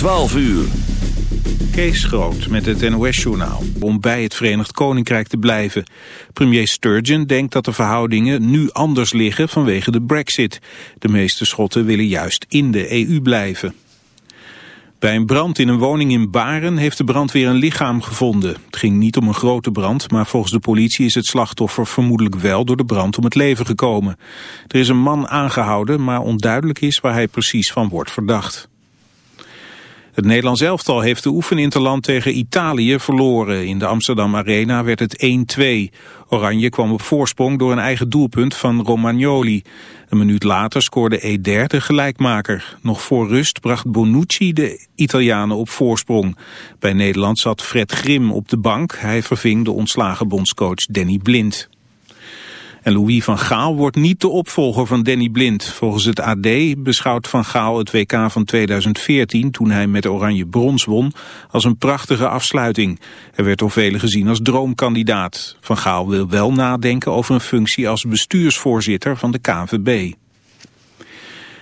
12 uur. Kees Groot met het NOS-journaal om bij het Verenigd Koninkrijk te blijven. Premier Sturgeon denkt dat de verhoudingen nu anders liggen vanwege de brexit. De meeste Schotten willen juist in de EU blijven. Bij een brand in een woning in Baren heeft de brandweer een lichaam gevonden. Het ging niet om een grote brand, maar volgens de politie is het slachtoffer vermoedelijk wel door de brand om het leven gekomen. Er is een man aangehouden, maar onduidelijk is waar hij precies van wordt verdacht. Het Nederlands elftal heeft de oefeninterland tegen Italië verloren. In de Amsterdam Arena werd het 1-2. Oranje kwam op voorsprong door een eigen doelpunt van Romagnoli. Een minuut later scoorde Eder de gelijkmaker. Nog voor rust bracht Bonucci de Italianen op voorsprong. Bij Nederland zat Fred Grim op de bank. Hij verving de ontslagen bondscoach Danny Blind. En Louis van Gaal wordt niet de opvolger van Danny Blind. Volgens het AD beschouwt van Gaal het WK van 2014, toen hij met Oranje brons won, als een prachtige afsluiting. Hij werd door velen gezien als droomkandidaat. Van Gaal wil wel nadenken over een functie als bestuursvoorzitter van de KNVB.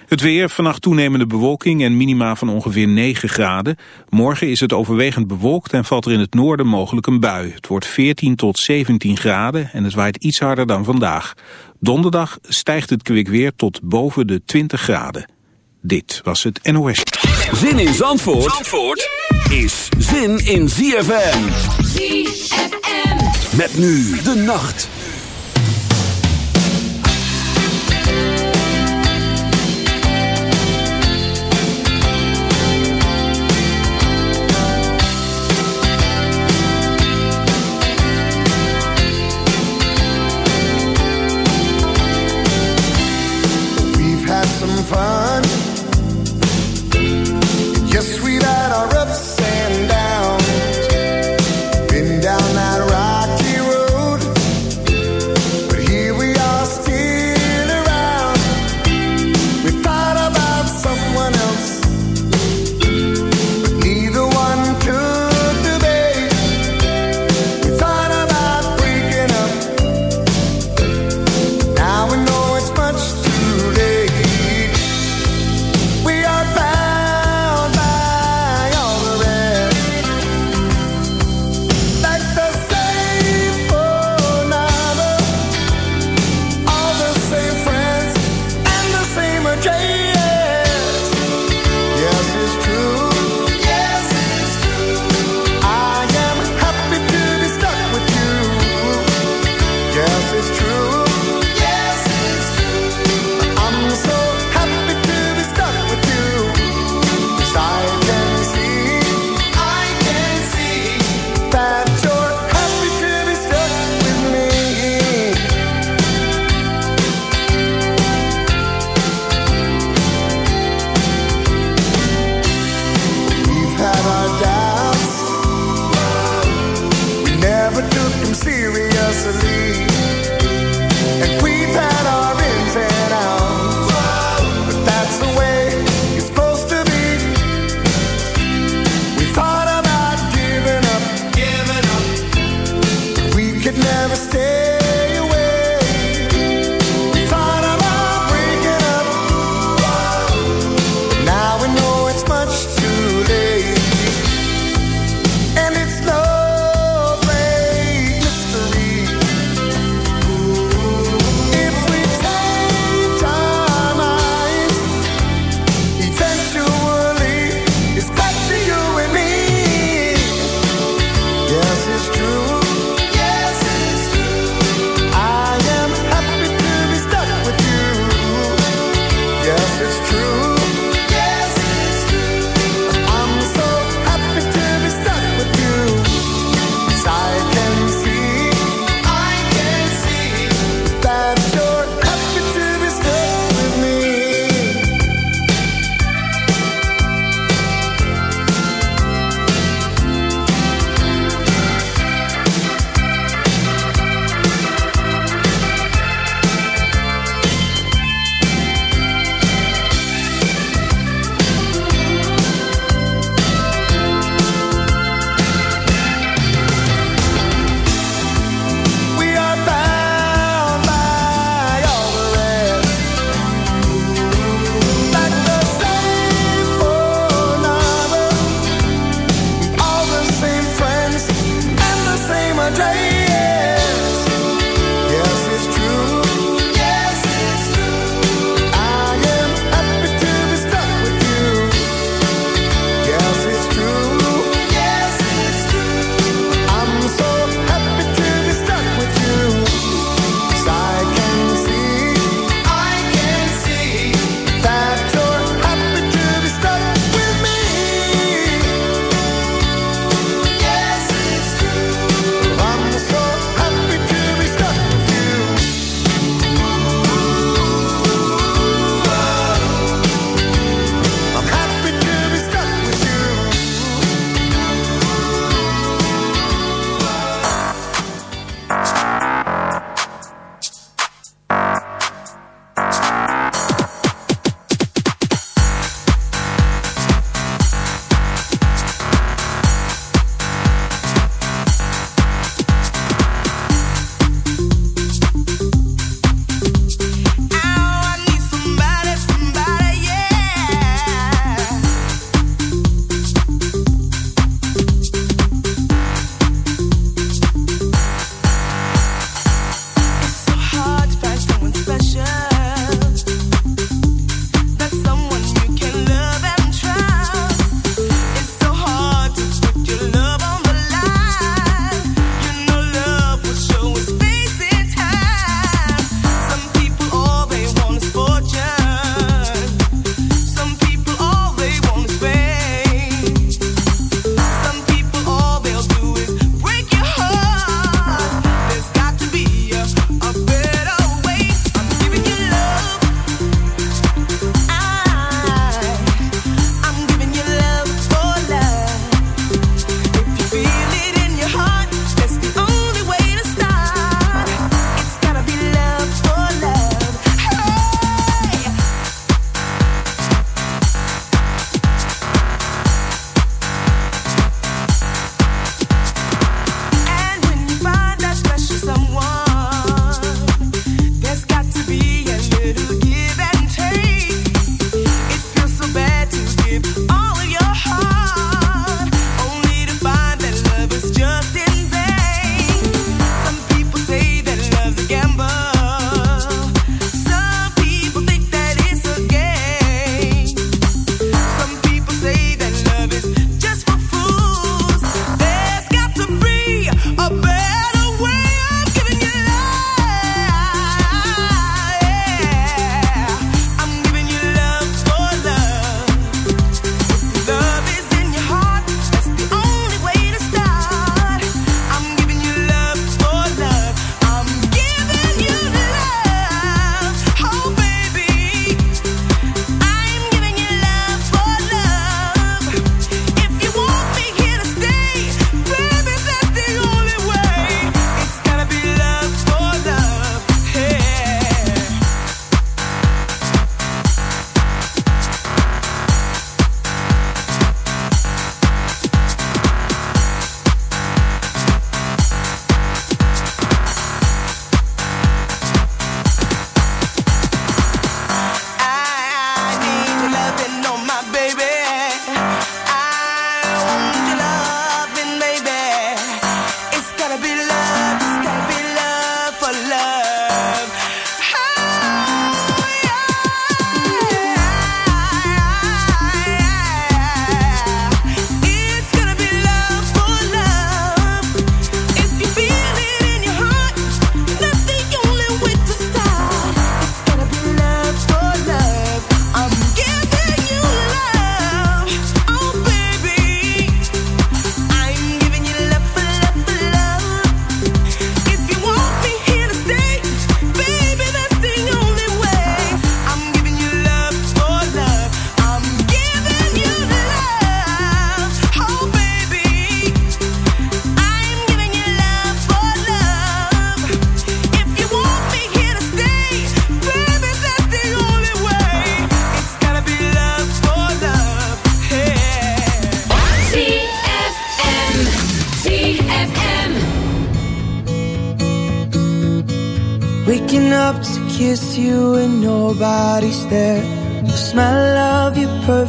Het weer, vannacht toenemende bewolking en minima van ongeveer 9 graden. Morgen is het overwegend bewolkt en valt er in het noorden mogelijk een bui. Het wordt 14 tot 17 graden en het waait iets harder dan vandaag. Donderdag stijgt het kwik weer tot boven de 20 graden. Dit was het NOS. Zin in Zandvoort, Zandvoort is zin in ZFM. ZFM. Met nu de nacht.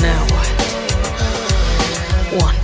Now what?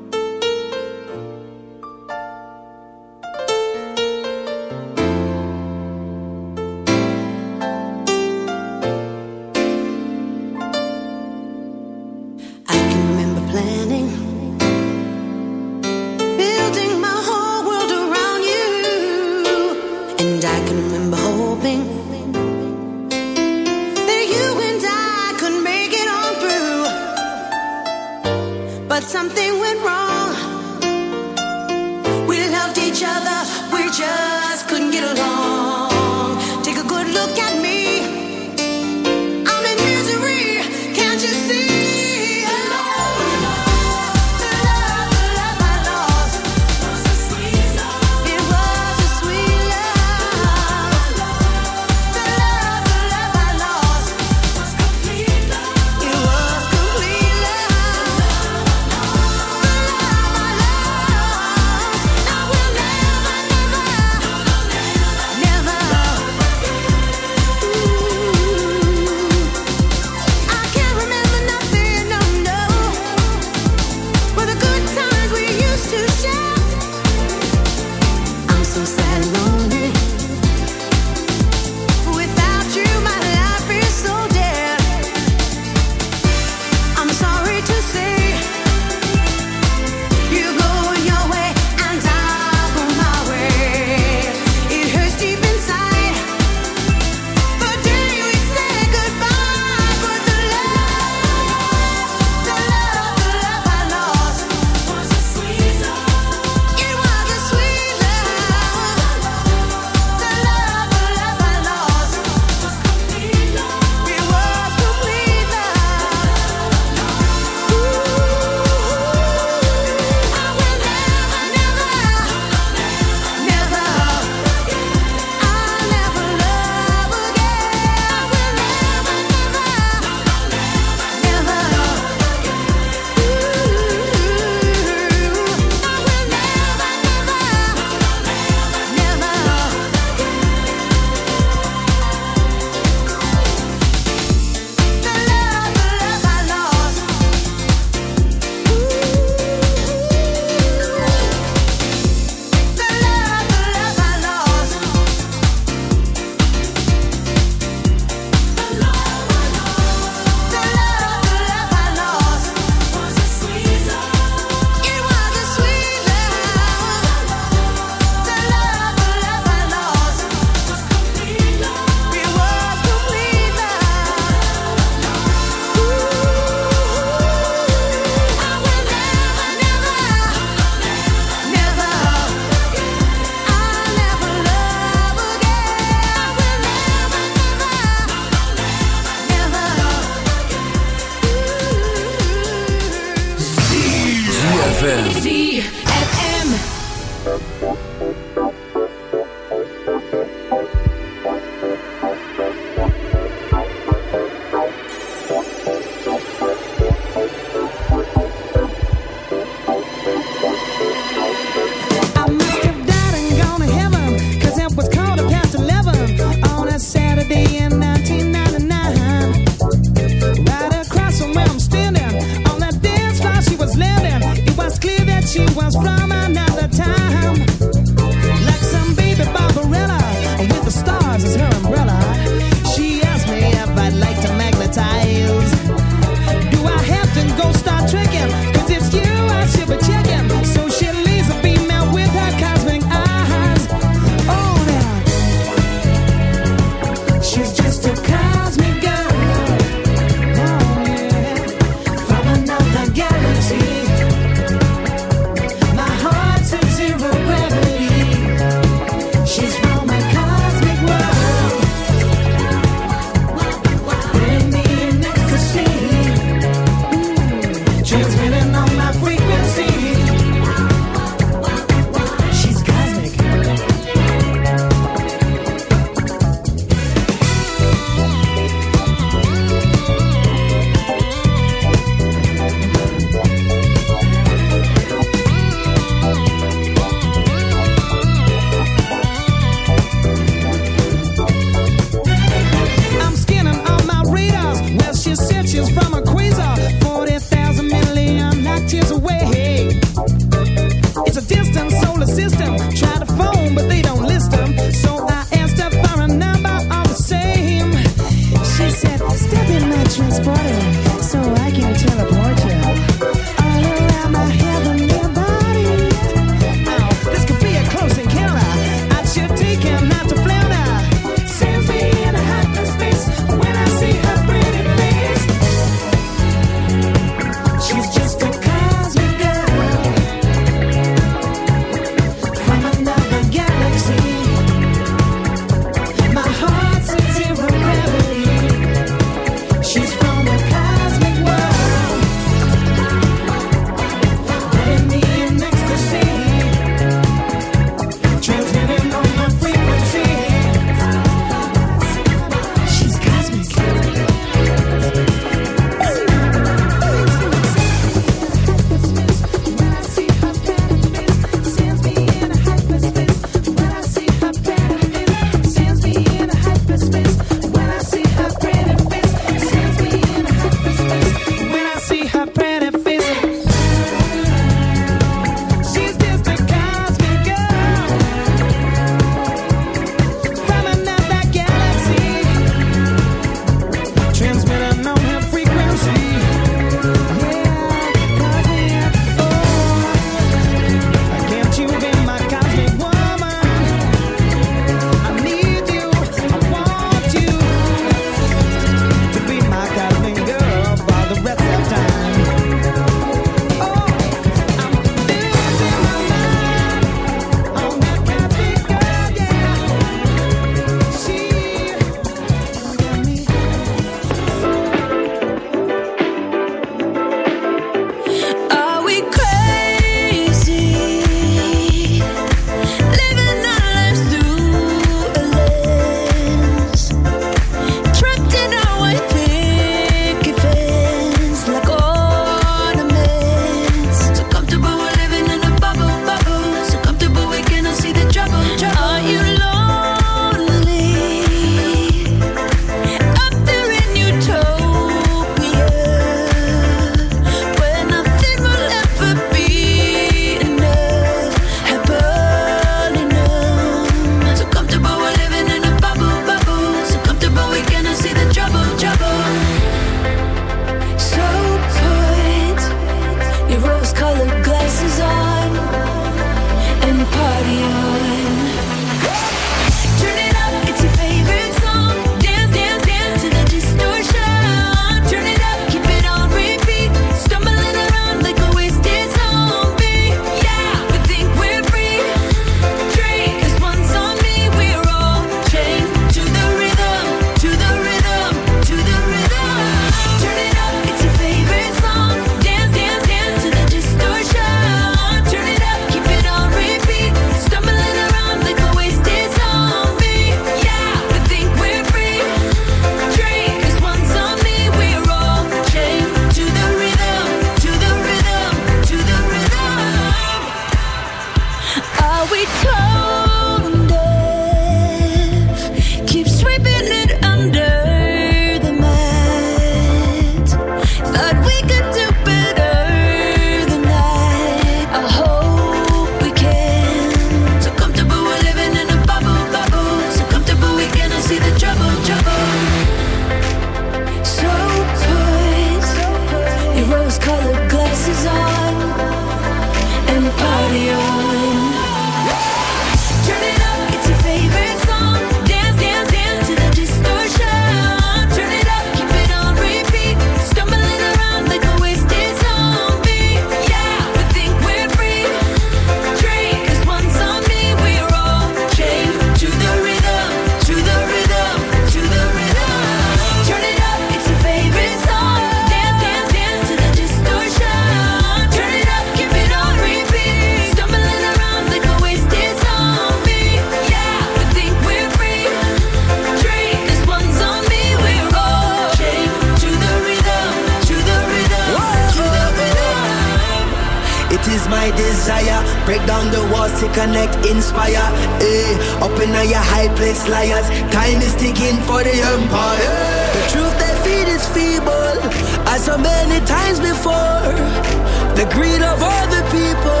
The greed of all the people.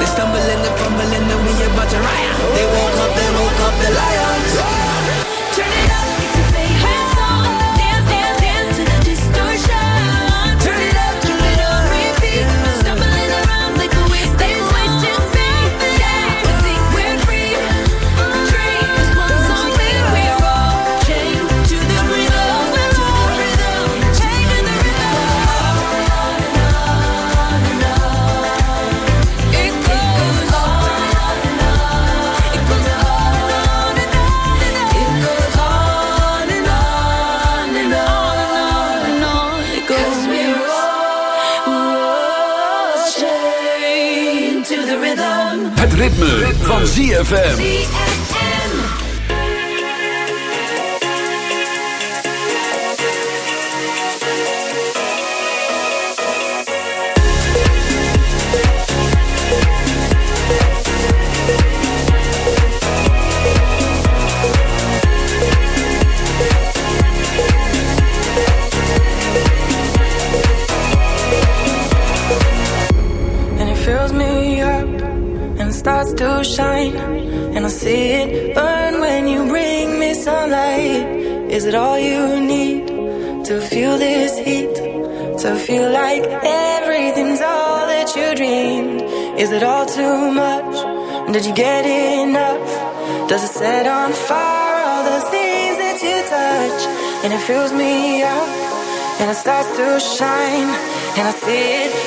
They stumble and they fumble and we about to riot. They woke up, they woke up, the liar. ZFM. feel like everything's all that you dreamed? Is it all too much? Did you get enough? Does it set on fire all the things that you touch? And it fills me up, and it starts to shine, and I see it.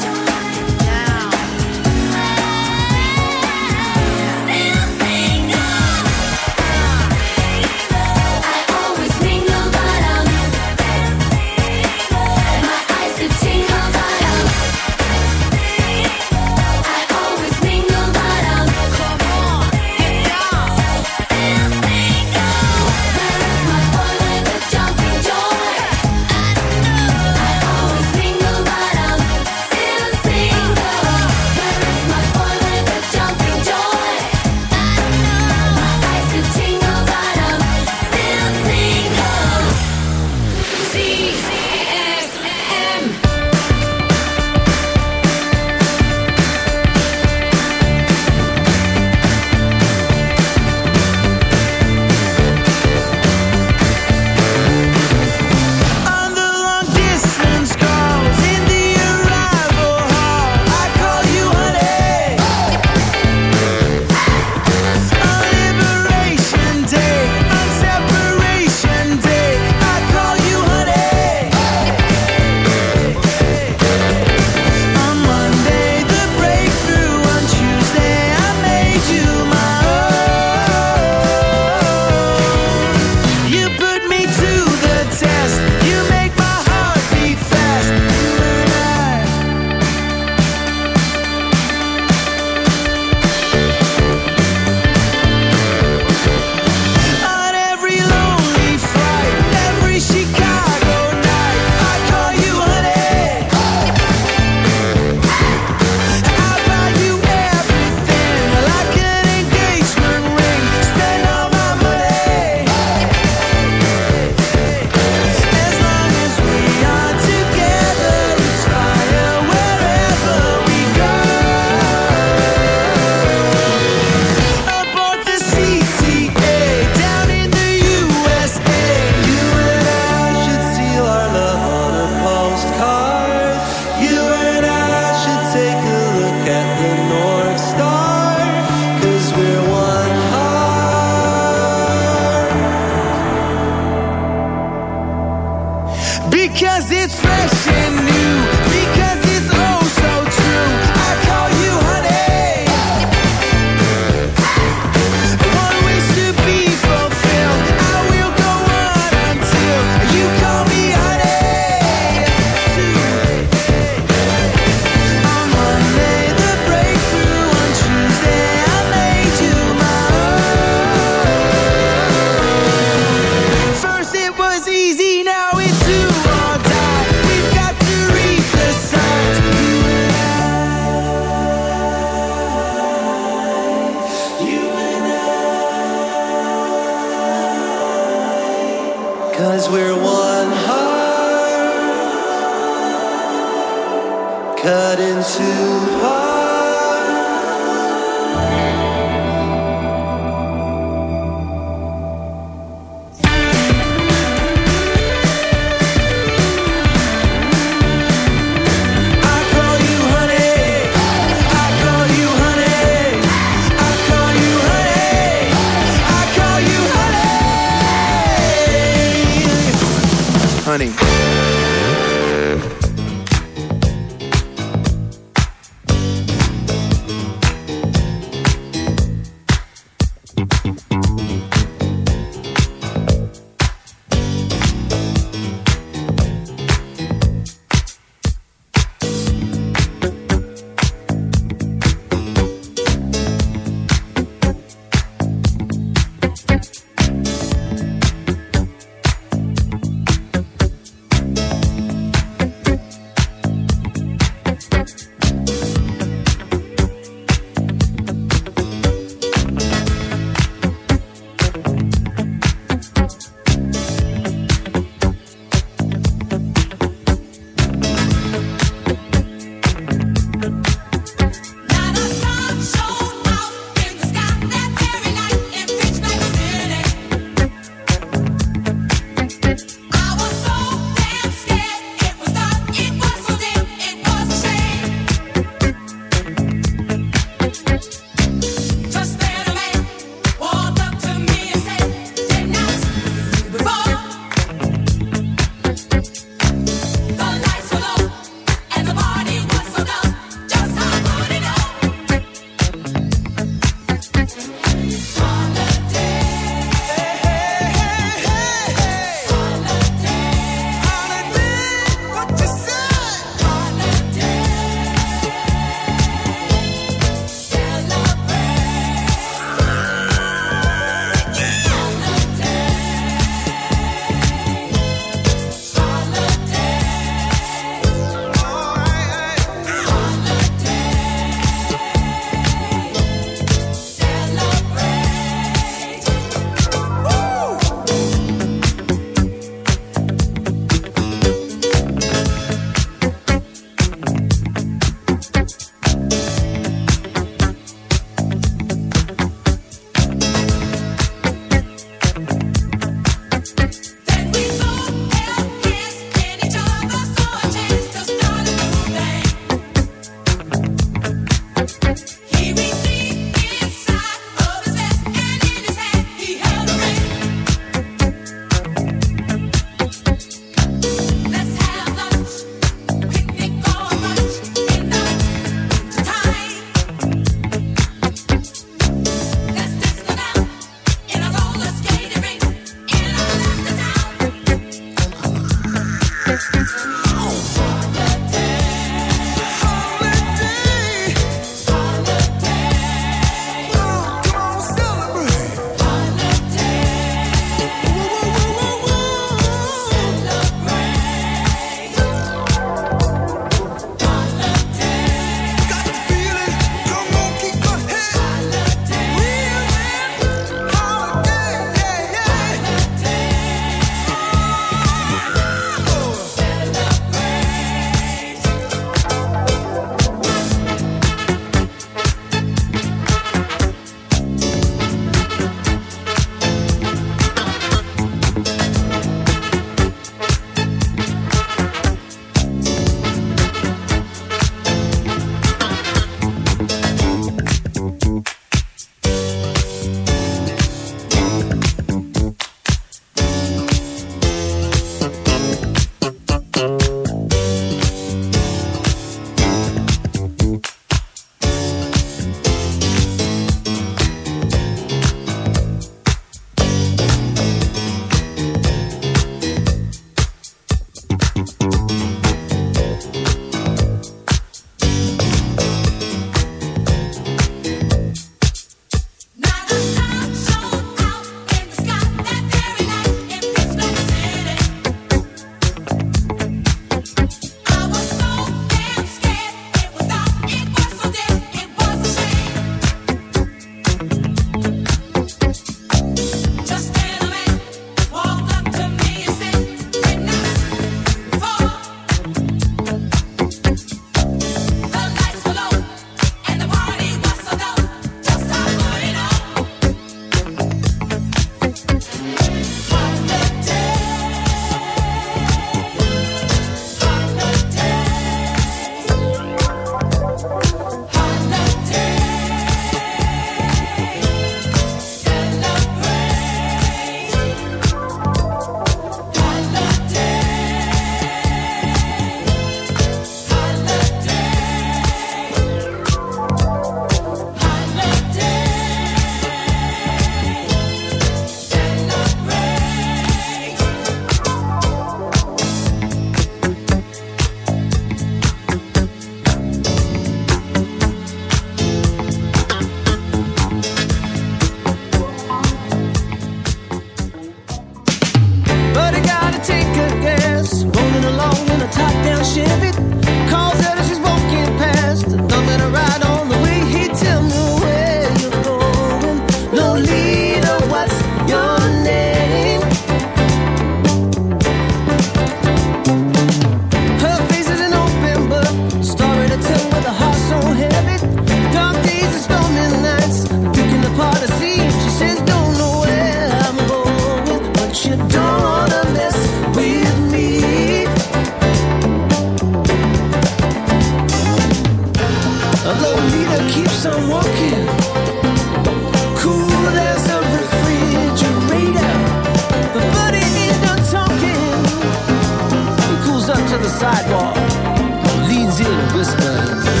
promise, but.